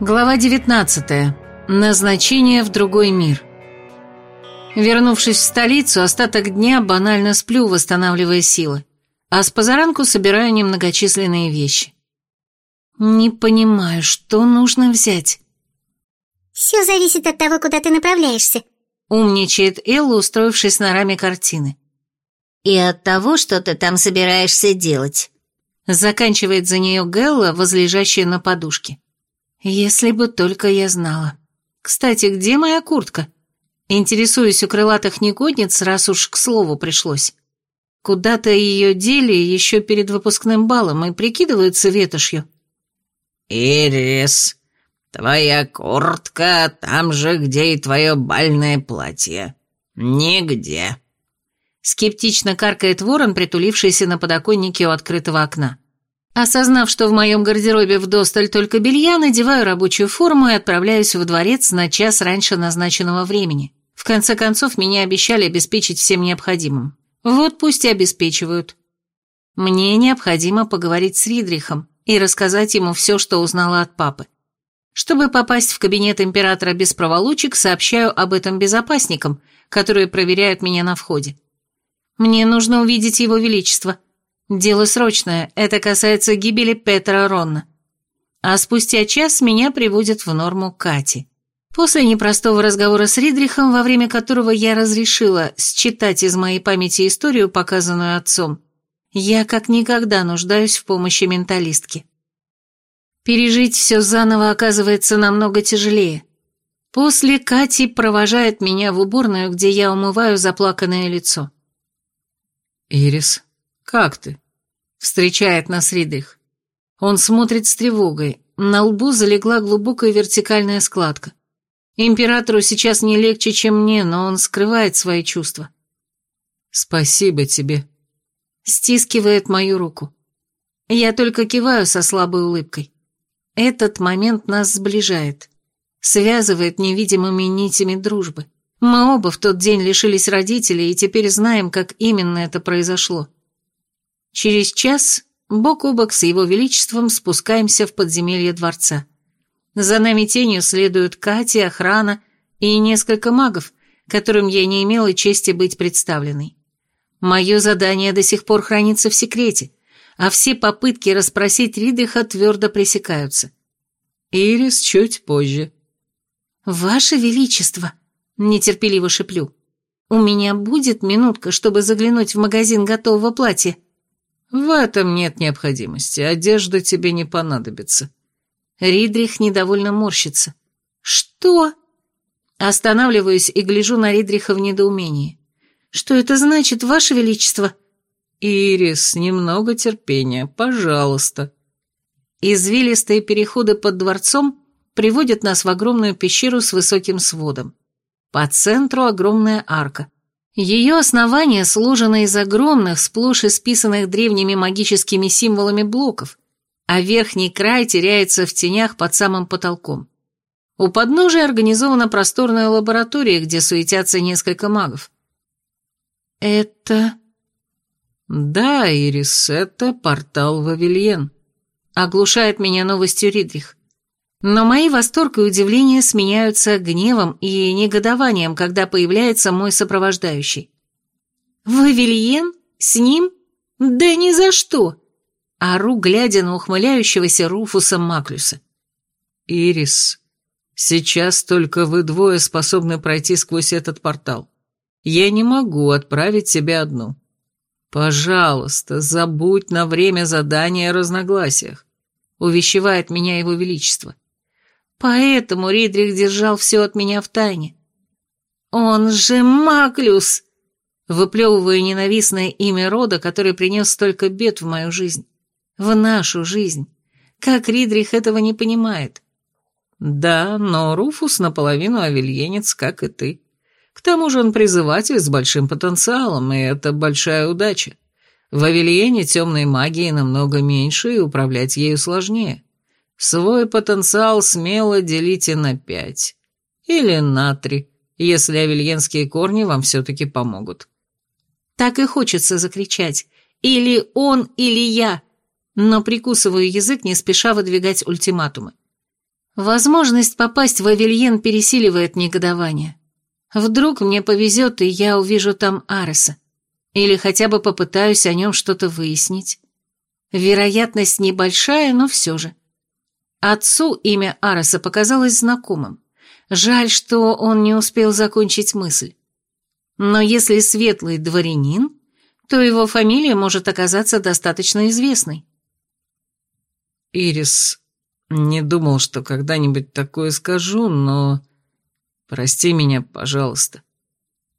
Глава 19. Назначение в другой мир. Вернувшись в столицу, остаток дня банально сплю, восстанавливая силы, а с позаранку собираю немногочисленные вещи. Не понимаю, что нужно взять. Все зависит от того, куда ты направляешься. Умничает Элла, устроившись на раме картины. И от того, что ты там собираешься делать. Заканчивает за нее Гелла, возлежащая на подушке. Если бы только я знала. Кстати, где моя куртка? Интересуюсь у крылатых негодниц, раз уж к слову пришлось. Куда-то ее дели еще перед выпускным балом и прикидываются ветошью. «Ирис, твоя куртка там же, где и твое бальное платье. Нигде». Скептично каркает ворон, притулившийся на подоконнике у открытого окна. Осознав, что в моем гардеробе вдосталь только белья, надеваю рабочую форму и отправляюсь в дворец на час раньше назначенного времени. В конце концов, меня обещали обеспечить всем необходимым. Вот пусть и обеспечивают. Мне необходимо поговорить с Ридрихом и рассказать ему все, что узнала от папы. Чтобы попасть в кабинет императора без проволочек, сообщаю об этом безопасникам, которые проверяют меня на входе. Мне нужно увидеть его величество – Дело срочное, это касается гибели Петра Ронна. А спустя час меня приводят в норму Кати. После непростого разговора с Ридрихом, во время которого я разрешила считать из моей памяти историю, показанную отцом, я как никогда нуждаюсь в помощи менталистки. Пережить все заново оказывается намного тяжелее. После Кати провожает меня в уборную, где я умываю заплаканное лицо. «Ирис, как ты?» Встречает нас Ридых. Он смотрит с тревогой. На лбу залегла глубокая вертикальная складка. Императору сейчас не легче, чем мне, но он скрывает свои чувства. «Спасибо тебе», — стискивает мою руку. Я только киваю со слабой улыбкой. Этот момент нас сближает, связывает невидимыми нитями дружбы. Мы оба в тот день лишились родителей и теперь знаем, как именно это произошло. Через час бок о бок с его величеством спускаемся в подземелье дворца. За нами тенью следуют Катя, охрана и несколько магов, которым я не имела чести быть представленной. Мое задание до сих пор хранится в секрете, а все попытки расспросить Ридриха твердо пресекаются. Ирис чуть позже. «Ваше Величество!» — нетерпеливо шеплю. «У меня будет минутка, чтобы заглянуть в магазин готового платья?» «В этом нет необходимости, одежда тебе не понадобится». Ридрих недовольно морщится. «Что?» Останавливаюсь и гляжу на Ридриха в недоумении. «Что это значит, Ваше Величество?» «Ирис, немного терпения, пожалуйста». Извилистые переходы под дворцом приводят нас в огромную пещеру с высоким сводом. По центру огромная арка. Ее основание сложено из огромных, сплошь исписанных древними магическими символами блоков, а верхний край теряется в тенях под самым потолком. У подножия организована просторная лаборатория, где суетятся несколько магов. «Это...» «Да, Ирис, это портал Вавильен», — оглушает меня новостью Ридрих. Но мои восторг и удивление сменяются гневом и негодованием, когда появляется мой сопровождающий. «Вавильен? С ним? Да ни за что!» Ору, глядя на ухмыляющегося Руфуса Маклюса. «Ирис, сейчас только вы двое способны пройти сквозь этот портал. Я не могу отправить тебя одну. Пожалуйста, забудь на время задания о разногласиях», увещевает меня его величество. Поэтому Ридрих держал все от меня в тайне. «Он же Маклюс!» Выплевываю ненавистное имя рода, который принес столько бед в мою жизнь. В нашу жизнь. Как Ридрих этого не понимает? Да, но Руфус наполовину авельенец, как и ты. К тому же он призыватель с большим потенциалом, и это большая удача. В Авельене темной магии намного меньше, и управлять ею сложнее. Свой потенциал смело делите на пять. Или на три, если авельенские корни вам все-таки помогут. Так и хочется закричать. Или он, или я. Но прикусываю язык, не спеша выдвигать ультиматумы. Возможность попасть в Авельен пересиливает негодование. Вдруг мне повезет, и я увижу там Ареса. Или хотя бы попытаюсь о нем что-то выяснить. Вероятность небольшая, но все же. Отцу имя Ареса показалось знакомым. Жаль, что он не успел закончить мысль. Но если светлый дворянин, то его фамилия может оказаться достаточно известной. Ирис, не думал, что когда-нибудь такое скажу, но... Прости меня, пожалуйста.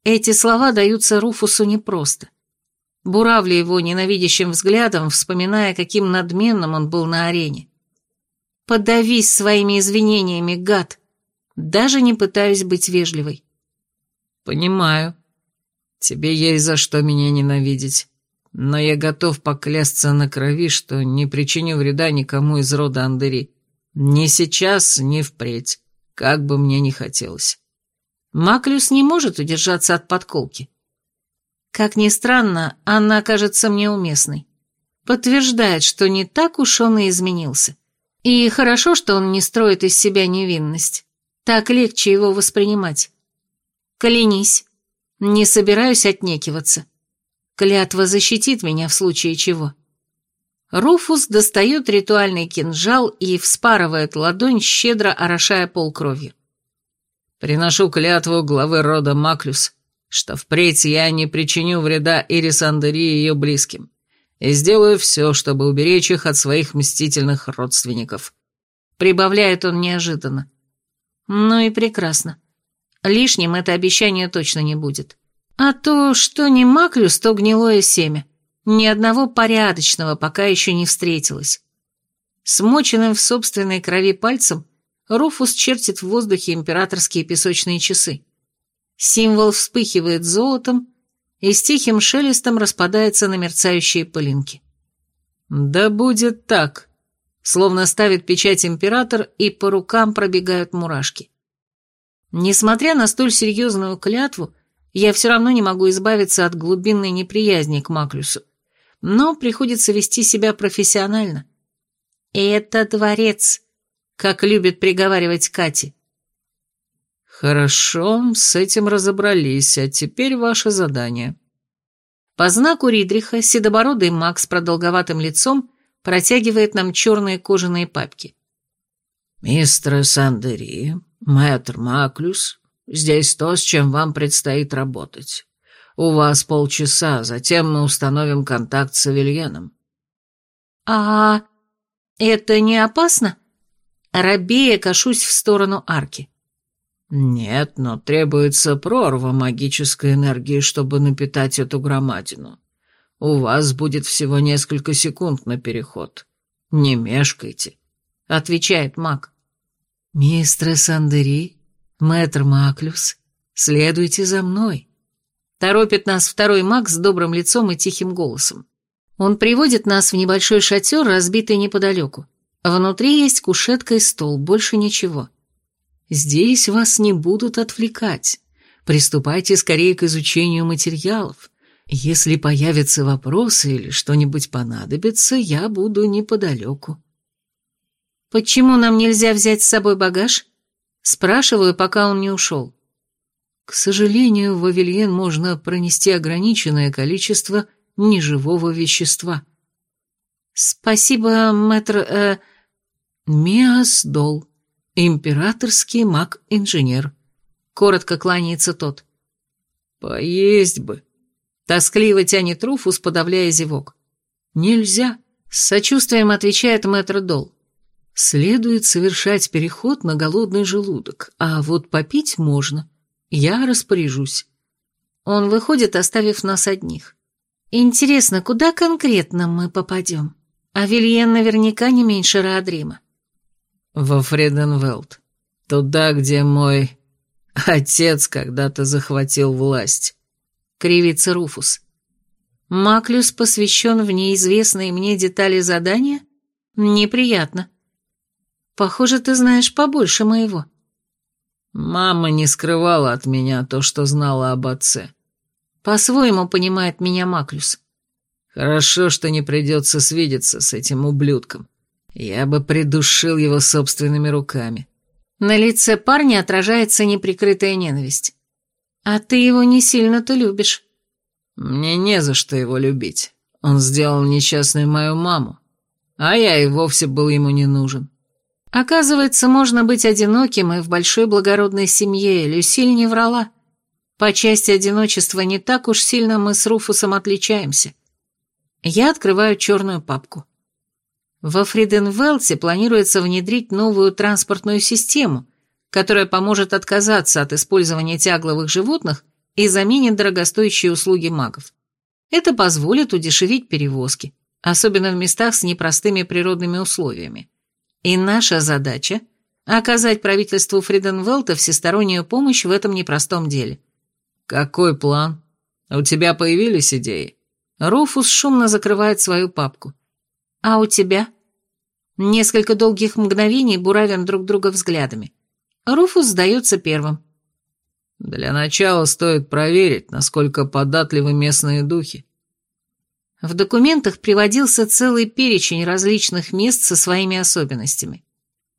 Эти слова даются Руфусу непросто. Буравли его ненавидящим взглядом, вспоминая, каким надменным он был на арене. Подавись своими извинениями, гад. Даже не пытаюсь быть вежливой. Понимаю. Тебе есть за что меня ненавидеть. Но я готов поклясться на крови, что не причиню вреда никому из рода Андери. Ни сейчас, ни впредь, как бы мне ни хотелось. Маклюс не может удержаться от подколки. Как ни странно, она кажется мне уместной. Подтверждает, что не так уж он и изменился. И хорошо, что он не строит из себя невинность. Так легче его воспринимать. Клянись. Не собираюсь отнекиваться. Клятва защитит меня в случае чего. Руфус достает ритуальный кинжал и вспарывает ладонь, щедро орошая пол кровью. Приношу клятву главы рода Маклюс, что впредь я не причиню вреда Ирис Андери и ее близким, и сделаю все, чтобы уберечь их от своих мстительных родственников. Прибавляет он неожиданно. Ну и прекрасно. Лишним это обещание точно не будет. А то, что не Маклюс, то гнилое семя. Ни одного порядочного пока еще не встретилось. Смоченным в собственной крови пальцем Руфус чертит в воздухе императорские песочные часы. Символ вспыхивает золотом и с тихим шелестом распадается на мерцающие пылинки. «Да будет так», словно ставит печать император, и по рукам пробегают мурашки. Несмотря на столь серьезную клятву, я все равно не могу избавиться от глубинной неприязни к Маклюсу, но приходится вести себя профессионально. «Это дворец», как любит приговаривать Кати. «Хорошо, с этим разобрались, а теперь ваше задание». По знаку Ридриха седобородый маг с продолговатым лицом протягивает нам черные кожаные папки. «Мистер Сандери, мэтр Маклюс, здесь то, с чем вам предстоит работать. У вас полчаса, затем мы установим контакт с Авельяном». «А это не опасно?» Рабея кашусь в сторону арки. «Нет, но требуется прорва магической энергии, чтобы напитать эту громадину. У вас будет всего несколько секунд на переход. Не мешкайте», — отвечает маг. «Мистер Сандери, мэтр Маклюс, следуйте за мной», — торопит нас второй маг с добрым лицом и тихим голосом. Он приводит нас в небольшой шатер, разбитый неподалеку. Внутри есть кушетка и стол, больше ничего. Здесь вас не будут отвлекать. Приступайте скорее к изучению материалов. Если появятся вопросы или что-нибудь понадобится, я буду неподалеку. Почему нам нельзя взять с собой багаж? Спрашиваю, пока он не ушел. К сожалению, в Авельен можно пронести ограниченное количество неживого вещества. Спасибо, мэтр... Э, «Миас Дол, императорский маг-инженер», — коротко кланяется тот. «Поесть бы», — тоскливо тянет Руфус, подавляя зевок. «Нельзя», — с сочувствием отвечает мэтр Дол. «Следует совершать переход на голодный желудок, а вот попить можно. Я распоряжусь». Он выходит, оставив нас одних. «Интересно, куда конкретно мы попадем? Авельен наверняка не меньше Раадрима. Во Фреденвелд. Туда, где мой отец когда-то захватил власть. Кривится Руфус. Маклюс посвящен в неизвестные мне детали задания? Неприятно. Похоже, ты знаешь побольше моего. Мама не скрывала от меня то, что знала об отце. По-своему понимает меня Маклюс. Хорошо, что не придется свидеться с этим ублюдком. Я бы придушил его собственными руками. На лице парня отражается неприкрытая ненависть. А ты его не сильно-то любишь. Мне не за что его любить. Он сделал несчастной мою маму, а я и вовсе был ему не нужен. Оказывается, можно быть одиноким и в большой благородной семье, Люсиль не врала. По части одиночества не так уж сильно мы с Руфусом отличаемся. Я открываю черную папку. Во Фриденвелте планируется внедрить новую транспортную систему, которая поможет отказаться от использования тягловых животных и заменит дорогостоящие услуги магов. Это позволит удешевить перевозки, особенно в местах с непростыми природными условиями. И наша задача – оказать правительству Фриденвелта всестороннюю помощь в этом непростом деле. Какой план? У тебя появились идеи? Руфус шумно закрывает свою папку. А у тебя? Несколько долгих мгновений буравим друг друга взглядами. Руфус сдается первым. Для начала стоит проверить, насколько податливы местные духи. В документах приводился целый перечень различных мест со своими особенностями.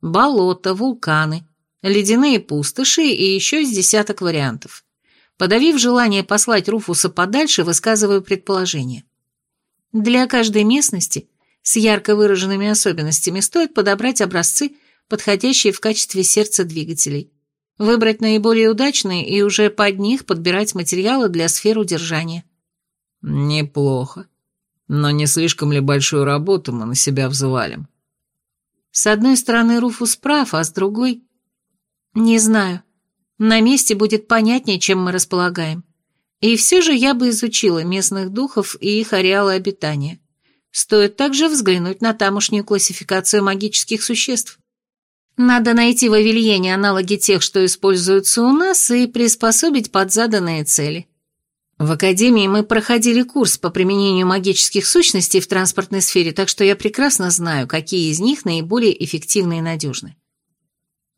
Болота, вулканы, ледяные пустоши и еще с десяток вариантов. Подавив желание послать Руфуса подальше, высказываю предположение. Для каждой местности с ярко выраженными особенностями стоит подобрать образцы, подходящие в качестве сердца двигателей выбрать наиболее удачные и уже под них подбирать материалы для сфер удержания. Неплохо. Но не слишком ли большую работу мы на себя взвалим? С одной стороны, Руфус прав, а с другой... Не знаю. На месте будет понятнее, чем мы располагаем. И все же я бы изучила местных духов и их ареалы обитания. Стоит также взглянуть на тамошнюю классификацию магических существ. Надо найти в Авельене аналоги тех, что используются у нас, и приспособить под заданные цели. В Академии мы проходили курс по применению магических сущностей в транспортной сфере, так что я прекрасно знаю, какие из них наиболее эффективны и надежны.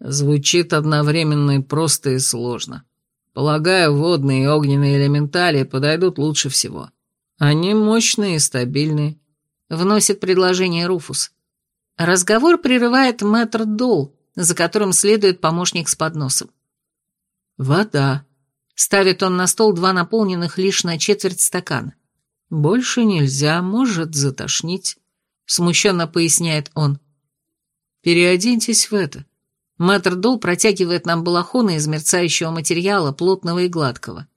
Звучит одновременно и просто, и сложно. Полагаю, водные и огненные элементали подойдут лучше всего. Они мощные и стабильные. Вносит предложение Руфус. Разговор прерывает мэтр Дол, за которым следует помощник с подносом. «Вода», — ставит он на стол два наполненных лишь на четверть стакана. «Больше нельзя, может затошнить», — смущенно поясняет он. «Переоденьтесь в это». Мэтр Дол протягивает нам балахоны из мерцающего материала, плотного и гладкого.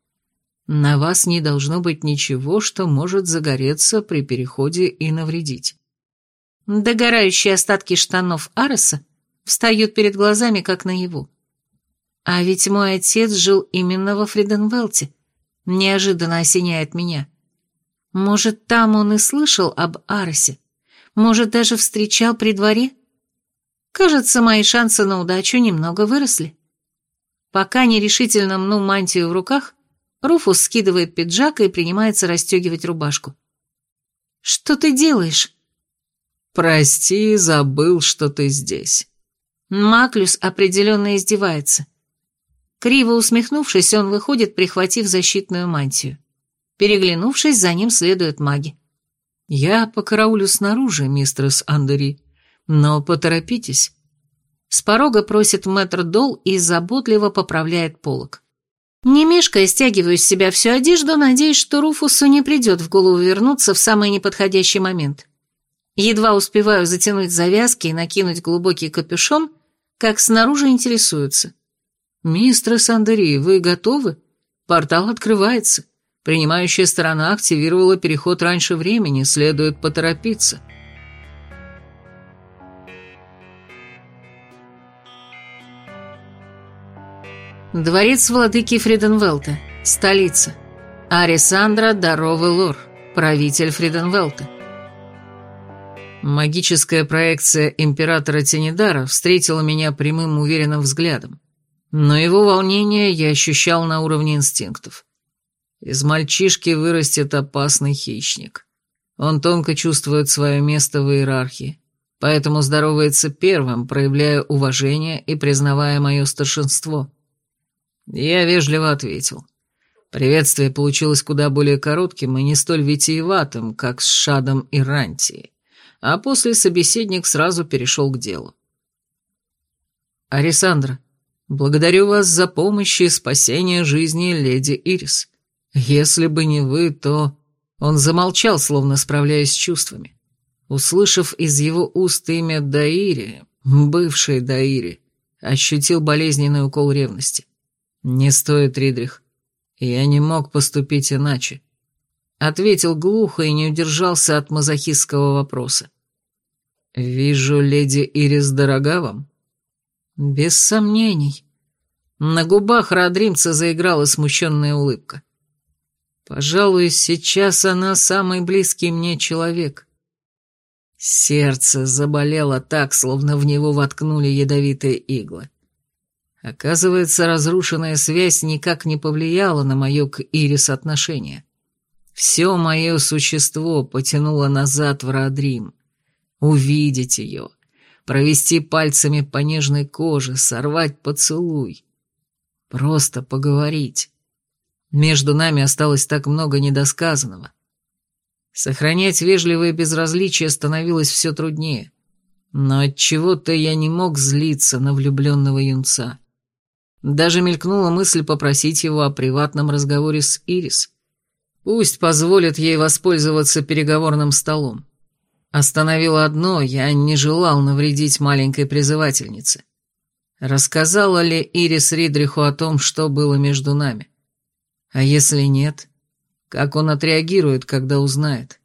На вас не должно быть ничего, что может загореться при переходе и навредить. Догорающие остатки штанов Ареса встают перед глазами, как наяву. А ведь мой отец жил именно во Фриденвелте. Неожиданно осеняет меня. Может, там он и слышал об Аресе? Может, даже встречал при дворе? Кажется, мои шансы на удачу немного выросли. Пока нерешительно мну мантию в руках, Руфус скидывает пиджак и принимается расстегивать рубашку. «Что ты делаешь?» «Прости, забыл, что ты здесь». Маклюс определенно издевается. Криво усмехнувшись, он выходит, прихватив защитную мантию. Переглянувшись, за ним следуют маги. «Я покараулю снаружи, мистерс Андери, но поторопитесь». С порога просит мэтр Дол и заботливо поправляет полок. Не мешкая, стягиваю с себя всю одежду, надеясь, что Руфусу не придет в голову вернуться в самый неподходящий момент. Едва успеваю затянуть завязки и накинуть глубокий капюшон, как снаружи интересуются. «Мистер Сандери, вы готовы? Портал открывается. Принимающая сторона активировала переход раньше времени, следует поторопиться». Дворец владыки Фриденвелта, столица. Арисандра Даровый Лор, правитель Фриденвелта. Магическая проекция императора Тенедара встретила меня прямым уверенным взглядом, но его волнение я ощущал на уровне инстинктов. Из мальчишки вырастет опасный хищник. Он тонко чувствует свое место в иерархии, поэтому здоровается первым, проявляя уважение и признавая мое старшинство. Я вежливо ответил. Приветствие получилось куда более коротким и не столь витиеватым, как с Шадом и Рантией а после собеседник сразу перешел к делу. «Арисандра, благодарю вас за помощь и спасение жизни леди Ирис. Если бы не вы, то...» Он замолчал, словно справляясь с чувствами. Услышав из его уст имя Даири, бывшей Даири, ощутил болезненный укол ревности. «Не стоит, Ридрих. Я не мог поступить иначе». Ответил глухо и не удержался от мазохистского вопроса. «Вижу, леди Ирис дорога вам?» «Без сомнений». На губах Родримца заиграла смущенная улыбка. «Пожалуй, сейчас она самый близкий мне человек». Сердце заболело так, словно в него воткнули ядовитые иглы. Оказывается, разрушенная связь никак не повлияла на мое к Ирис отношение. Все мое существо потянуло назад в Родрим. Увидеть ее, провести пальцами по нежной коже, сорвать поцелуй. Просто поговорить. Между нами осталось так много недосказанного. Сохранять вежливое безразличие становилось все труднее. Но от чего то я не мог злиться на влюбленного юнца. Даже мелькнула мысль попросить его о приватном разговоре с Ирис. Пусть позволит ей воспользоваться переговорным столом. Остановило одно, я не желал навредить маленькой призывательнице. Рассказала ли Ирис Ридриху о том, что было между нами? А если нет, как он отреагирует, когда узнает?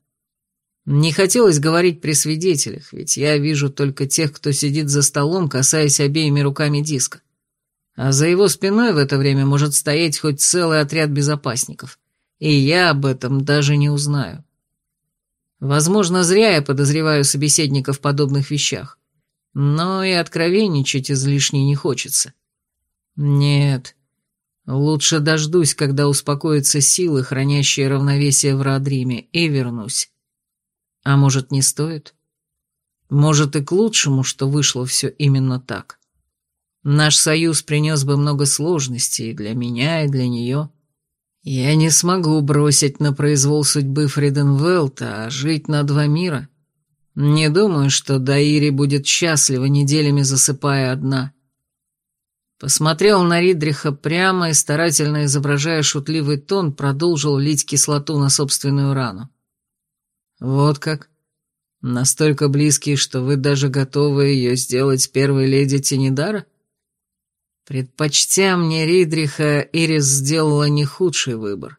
Не хотелось говорить при свидетелях, ведь я вижу только тех, кто сидит за столом, касаясь обеими руками диска. А за его спиной в это время может стоять хоть целый отряд безопасников. И я об этом даже не узнаю. Возможно, зря я подозреваю собеседника в подобных вещах. Но и откровенничать излишне не хочется. Нет, Лучше дождусь, когда успокоятся силы, хранящие равновесие в Родриме, и вернусь. А может, не стоит? Может, и к лучшему, что вышло все именно так. Наш союз принес бы много сложностей для меня, и для нее. Я не смогу бросить на произвол судьбы Фриденвелта, а жить на два мира. Не думаю, что Даири будет счастлива, неделями засыпая одна. Посмотрел на Ридриха прямо и, старательно изображая шутливый тон, продолжил лить кислоту на собственную рану. «Вот как? Настолько близкий, что вы даже готовы ее сделать первой леди Тинидара?» Предпочтя мне Ридриха, Ирис сделала не худший выбор.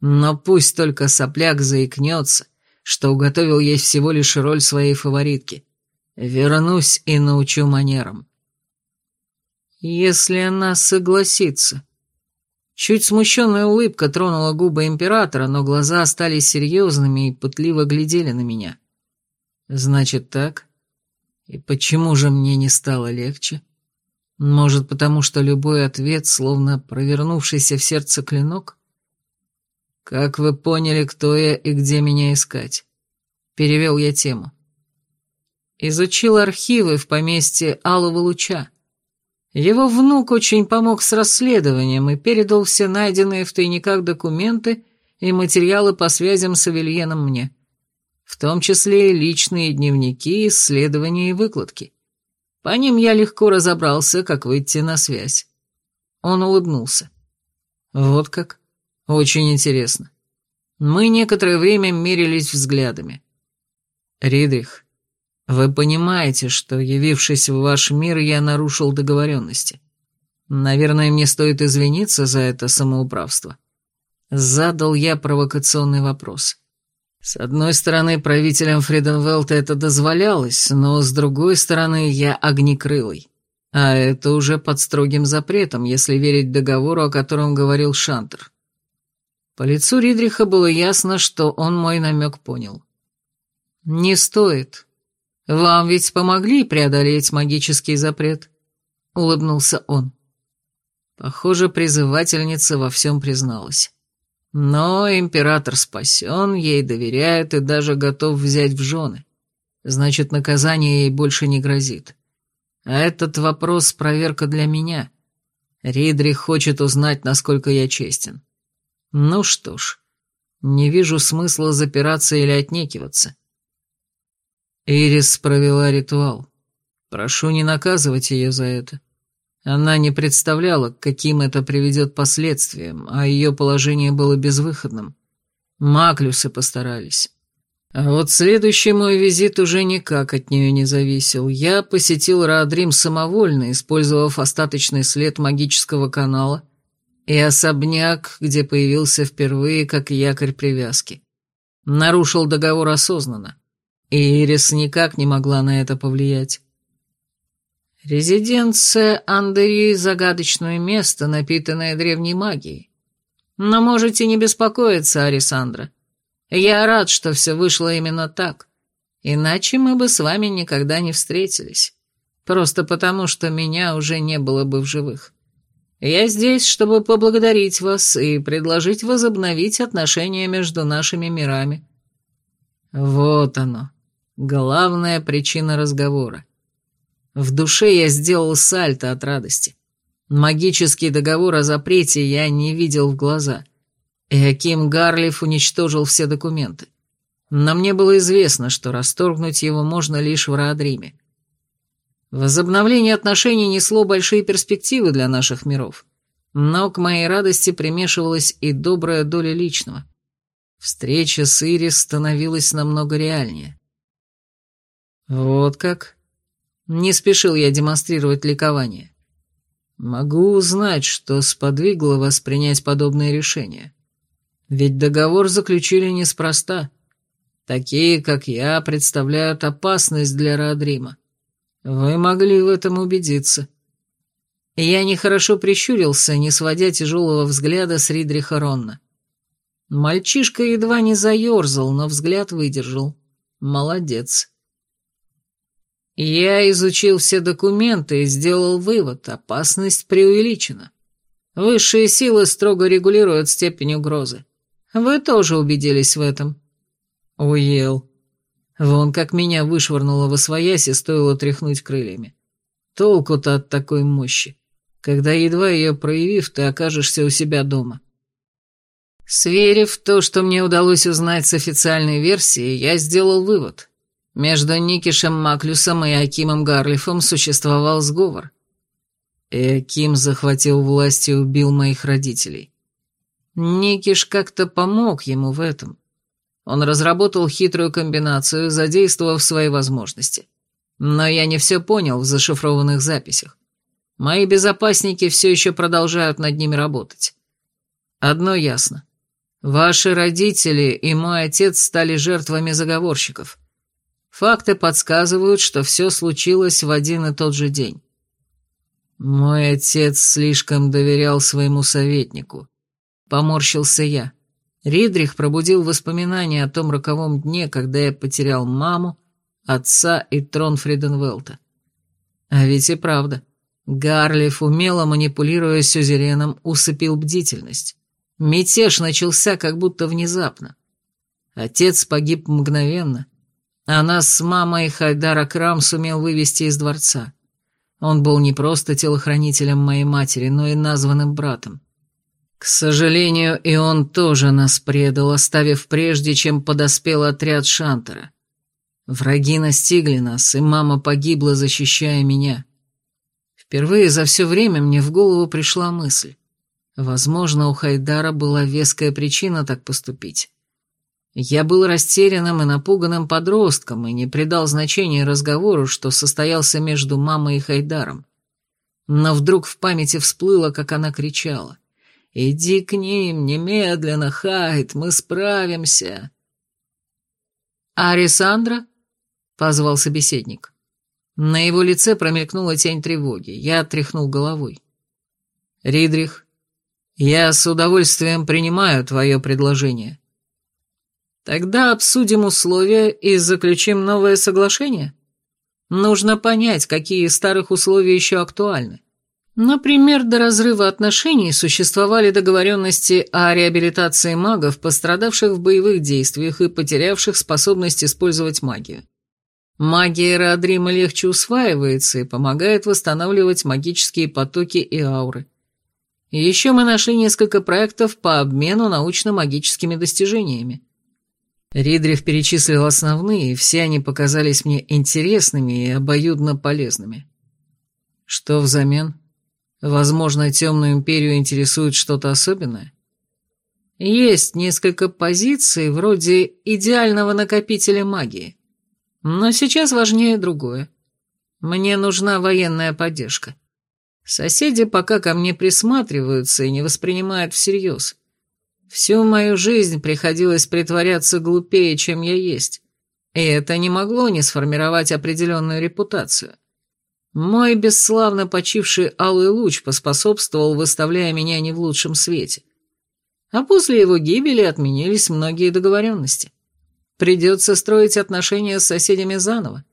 Но пусть только сопляк заикнется, что уготовил ей всего лишь роль своей фаворитки. Вернусь и научу манерам. Если она согласится. Чуть смущенная улыбка тронула губы императора, но глаза остались серьезными и пытливо глядели на меня. Значит так? И почему же мне не стало легче? Может, потому что любой ответ, словно провернувшийся в сердце клинок? Как вы поняли, кто я и где меня искать? Перевел я тему. Изучил архивы в поместье Алого Луча. Его внук очень помог с расследованием и передал все найденные в тайниках документы и материалы по связям с Авельеном мне, в том числе и личные дневники, исследования и выкладки. По ним я легко разобрался, как выйти на связь. Он улыбнулся. Вот как? Очень интересно. Мы некоторое время мерились взглядами. Ридрих, вы понимаете, что, явившись в ваш мир, я нарушил договоренности. Наверное, мне стоит извиниться за это самоуправство. Задал я провокационный вопрос. С одной стороны, правителям Фриденвелта это дозволялось, но с другой стороны, я огнекрылый. А это уже под строгим запретом, если верить договору, о котором говорил Шантер. По лицу Ридриха было ясно, что он мой намек понял. «Не стоит», «Вам ведь помогли преодолеть магический запрет?» — улыбнулся он. Похоже, призывательница во всем призналась. Но император спасен, ей доверяет и даже готов взять в жены. Значит, наказание ей больше не грозит. А этот вопрос — проверка для меня. Ридрих хочет узнать, насколько я честен. Ну что ж, не вижу смысла запираться или отнекиваться. Ирис провела ритуал. Прошу не наказывать ее за это. Она не представляла, каким это приведет последствиям, а ее положение было безвыходным. Маклюсы постарались. А вот следующий мой визит уже никак от нее не зависел. Я посетил Раадрим самовольно, использовав остаточный след магического канала и особняк, где появился впервые как якорь привязки. Нарушил договор осознанно, и Ирис никак не могла на это повлиять. Резиденция Андери — загадочное место, напитанное древней магией. Но можете не беспокоиться, Арисандра. Я рад, что все вышло именно так. Иначе мы бы с вами никогда не встретились. Просто потому, что меня уже не было бы в живых. Я здесь, чтобы поблагодарить вас и предложить возобновить отношения между нашими мирами. Вот оно, главная причина разговора. В душе я сделал сальто от радости. Магический договор о запрете я не видел в глаза — и Аким Гарлиф уничтожил все документы. Но мне было известно, что расторгнуть его можно лишь в Раадриме. Возобновление отношений несло большие перспективы для наших миров, но к моей радости примешивалась и добрая доля личного. Встреча с Ирис становилась намного реальнее. Вот как? Не спешил я демонстрировать ликование. Могу узнать, что сподвигло вас принять подобное решение. Ведь договор заключили неспроста. Такие, как я, представляют опасность для Родрима. Вы могли в этом убедиться. Я нехорошо прищурился, не сводя тяжелого взгляда с Ридриха Ронна. Мальчишка едва не заерзал, но взгляд выдержал. Молодец. Я изучил все документы и сделал вывод, опасность преувеличена. Высшие силы строго регулируют степень угрозы. Вы тоже убедились в этом. Уел. Вон как меня вышвырнуло во своясь и стоило тряхнуть крыльями. Толку-то от такой мощи, когда, едва ее проявив, ты окажешься у себя дома. Сверив то, что мне удалось узнать с официальной версии, я сделал вывод. Между Никишем Маклюсом и Акимом Гарлифом существовал сговор. И Аким захватил власть и убил моих родителей. Никиш как-то помог ему в этом. Он разработал хитрую комбинацию, задействовав свои возможности. Но я не все понял в зашифрованных записях. Мои безопасники все еще продолжают над ними работать. Одно ясно. Ваши родители и мой отец стали жертвами заговорщиков. Факты подсказывают, что все случилось в один и тот же день. Мой отец слишком доверял своему советнику. Поморщился я. Ридрих пробудил воспоминания о том роковом дне, когда я потерял маму, отца и трон Фриденвелта. А ведь и правда. Гарлиф, умело манипулируя сюзереном, усыпил бдительность. Мятеж начался как будто внезапно. Отец погиб мгновенно, а нас с мамой Хайдара Крам сумел вывести из дворца. Он был не просто телохранителем моей матери, но и названным братом. К сожалению, и он тоже нас предал, оставив прежде, чем подоспел отряд Шантера. Враги настигли нас, и мама погибла, защищая меня. Впервые за все время мне в голову пришла мысль. Возможно, у Хайдара была веская причина так поступить. Я был растерянным и напуганным подростком и не придал значения разговору, что состоялся между мамой и Хайдаром. Но вдруг в памяти всплыло, как она кричала. «Иди к ним немедленно, Хайт, мы справимся!» «Арисандра?» — позвал собеседник. На его лице промелькнула тень тревоги. Я отряхнул головой. «Ридрих, я с удовольствием принимаю твое предложение. Тогда обсудим условия и заключим новое соглашение. Нужно понять, какие из старых условия еще актуальны. Например, до разрыва отношений существовали договоренности о реабилитации магов, пострадавших в боевых действиях и потерявших способность использовать магию. Магия Раадрима легче усваивается и помогает восстанавливать магические потоки и ауры. еще мы нашли несколько проектов по обмену научно-магическими достижениями. Ридрих перечислил основные, все они показались мне интересными и обоюдно полезными. Что взамен? Возможно, темную империю интересует что-то особенное? Есть несколько позиций вроде идеального накопителя магии. Но сейчас важнее другое. Мне нужна военная поддержка. Соседи пока ко мне присматриваются и не воспринимают всерьез. Всю мою жизнь приходилось притворяться глупее, чем я есть, и это не могло не сформировать определенную репутацию. Мой бесславно почивший алый луч поспособствовал, выставляя меня не в лучшем свете. А после его гибели отменились многие договоренности. Придется строить отношения с соседями заново.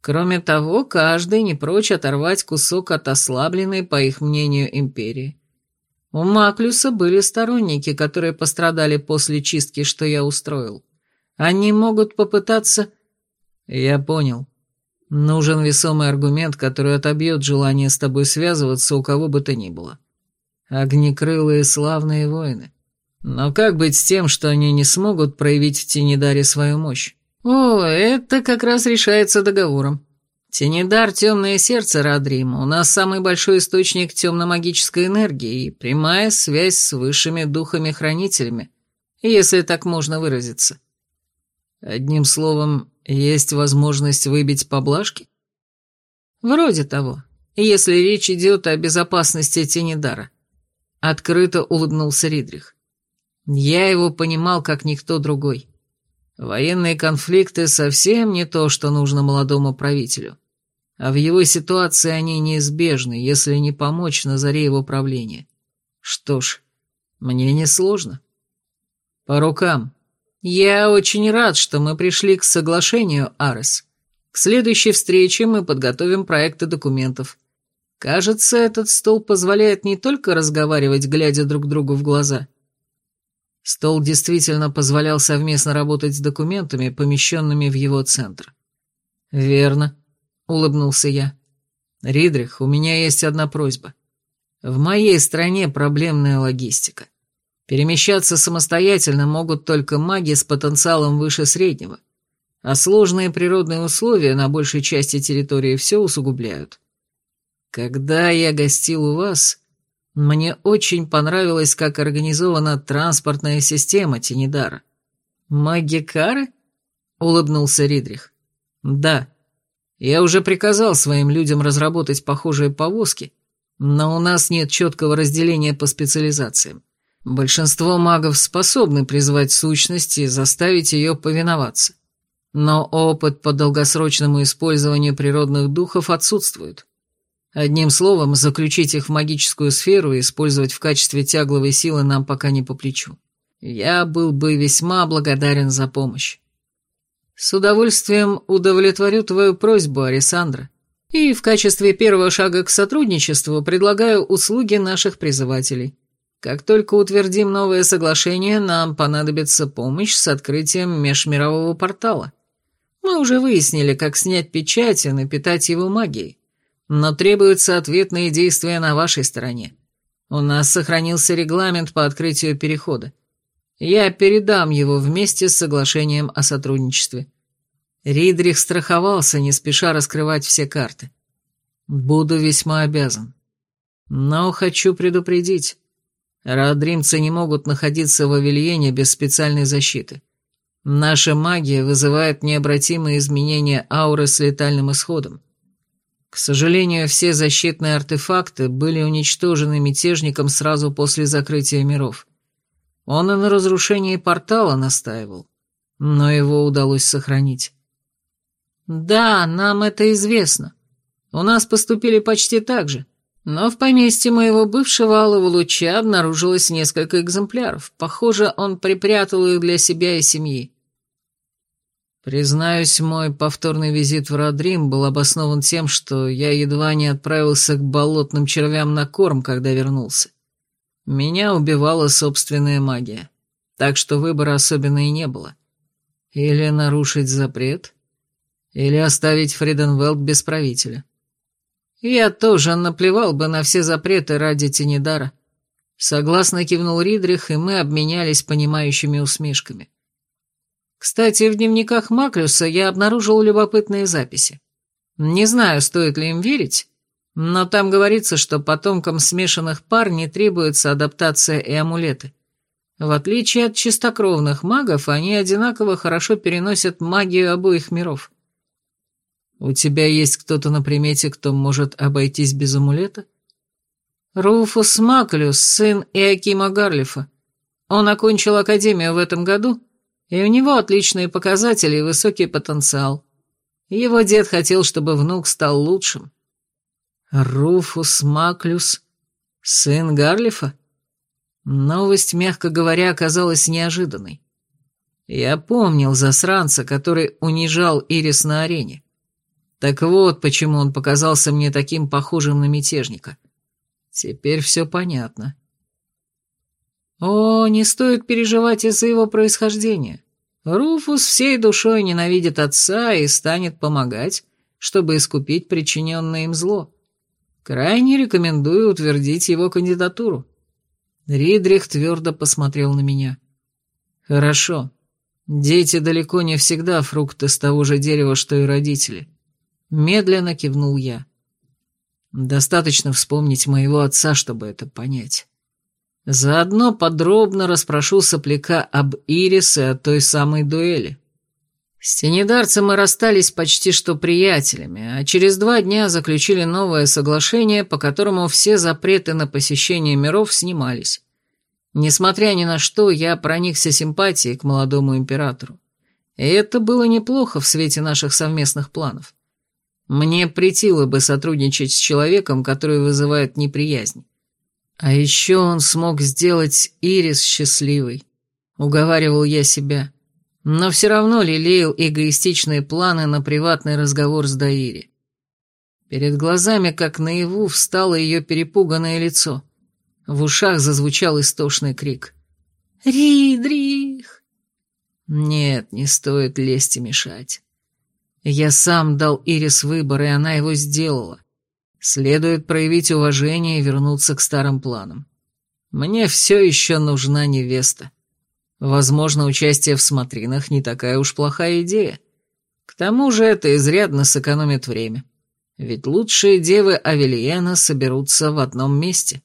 Кроме того, каждый не прочь оторвать кусок от ослабленной, по их мнению, империи. У Маклюса были сторонники, которые пострадали после чистки, что я устроил. Они могут попытаться... Я понял. Нужен весомый аргумент, который отобьет желание с тобой связываться у кого бы то ни было. Огнекрылые славные воины. Но как быть с тем, что они не смогут проявить в Тенедаре свою мощь? О, это как раз решается договором. Тенедар — темное сердце Родрима, у нас самый большой источник темно-магической энергии и прямая связь с высшими духами-хранителями, если так можно выразиться. Одним словом, есть возможность выбить поблажки? Вроде того, если речь идет о безопасности Тенедара. Открыто улыбнулся Ридрих. Я его понимал, как никто другой. Военные конфликты совсем не то, что нужно молодому правителю. А в его ситуации они неизбежны, если не помочь на заре его правления. Что ж, мне не сложно. По рукам. Я очень рад, что мы пришли к соглашению, Арес. К следующей встрече мы подготовим проекты документов. Кажется, этот стол позволяет не только разговаривать, глядя друг другу в глаза, Стол действительно позволял совместно работать с документами, помещенными в его центр. «Верно», — улыбнулся я. «Ридрих, у меня есть одна просьба. В моей стране проблемная логистика. Перемещаться самостоятельно могут только маги с потенциалом выше среднего, а сложные природные условия на большей части территории все усугубляют. Когда я гостил у вас, мне очень понравилось, как организована транспортная система Тинидара. «Магикары?» — улыбнулся Ридрих. «Да. Я уже приказал своим людям разработать похожие повозки, но у нас нет четкого разделения по специализациям. Большинство магов способны призвать сущность и заставить ее повиноваться. Но опыт по долгосрочному использованию природных духов отсутствует. Одним словом, заключить их в магическую сферу и использовать в качестве тягловой силы нам пока не по плечу. Я был бы весьма благодарен за помощь. С удовольствием удовлетворю твою просьбу, Арисандра. И в качестве первого шага к сотрудничеству предлагаю услуги наших призывателей. Как только утвердим новое соглашение, нам понадобится помощь с открытием межмирового портала. Мы уже выяснили, как снять печать и напитать его магией но требуются ответные действия на вашей стороне. У нас сохранился регламент по открытию перехода. Я передам его вместе с соглашением о сотрудничестве. Ридрих страховался, не спеша раскрывать все карты. Буду весьма обязан. Но хочу предупредить. Радримцы не могут находиться в Авельене без специальной защиты. Наша магия вызывает необратимые изменения ауры с летальным исходом. К сожалению, все защитные артефакты были уничтожены мятежником сразу после закрытия миров. Он и на разрушении портала настаивал, но его удалось сохранить. «Да, нам это известно. У нас поступили почти так же, но в поместье моего бывшего алого луча обнаружилось несколько экземпляров. Похоже, он припрятал их для себя и семьи. Признаюсь, мой повторный визит в Родрим был обоснован тем, что я едва не отправился к болотным червям на корм, когда вернулся. Меня убивала собственная магия, так что выбора особенно и не было. Или нарушить запрет, или оставить Фриденвелд без правителя. Я тоже наплевал бы на все запреты ради Тенедара. Согласно кивнул Ридрих, и мы обменялись понимающими усмешками. Кстати, в дневниках Маклюса я обнаружил любопытные записи. Не знаю, стоит ли им верить, но там говорится, что потомкам смешанных пар не требуется адаптация и амулеты. В отличие от чистокровных магов, они одинаково хорошо переносят магию обоих миров. У тебя есть кто-то на примете, кто может обойтись без амулета? Руфус Маклюс, сын Иакима Гарлифа. Он окончил академию в этом году, и у него отличные показатели и высокий потенциал. Его дед хотел, чтобы внук стал лучшим. Руфус Маклюс, сын Гарлифа? Новость, мягко говоря, оказалась неожиданной. Я помнил засранца, который унижал Ирис на арене. Так вот, почему он показался мне таким похожим на мятежника. Теперь все понятно. О, не стоит переживать из-за его происхождения. Руфус всей душой ненавидит отца и станет помогать, чтобы искупить причиненное им зло. Крайне рекомендую утвердить его кандидатуру. Ридрих твердо посмотрел на меня. «Хорошо. Дети далеко не всегда фрукты с того же дерева, что и родители». Медленно кивнул я. Достаточно вспомнить моего отца, чтобы это понять. Заодно подробно расспрошу сопляка об Ирис и о той самой дуэли. С тенедарцем мы расстались почти что приятелями, а через два дня заключили новое соглашение, по которому все запреты на посещение миров снимались. Несмотря ни на что, я проникся симпатией к молодому императору. И это было неплохо в свете наших совместных планов. Мне притило бы сотрудничать с человеком, который вызывает неприязнь. А еще он смог сделать Ирис счастливой. Уговаривал я себя но все равно лелеял эгоистичные планы на приватный разговор с Даири. Перед глазами, как наяву, встало ее перепуганное лицо. В ушах зазвучал истошный крик. «Ридрих!» Нет, не стоит лезть и мешать. Я сам дал Ирис выбор, и она его сделала. Следует проявить уважение и вернуться к старым планам. Мне все еще нужна невеста. Возможно, участие в смотринах не такая уж плохая идея. К тому же это изрядно сэкономит время. Ведь лучшие девы Авельена соберутся в одном месте.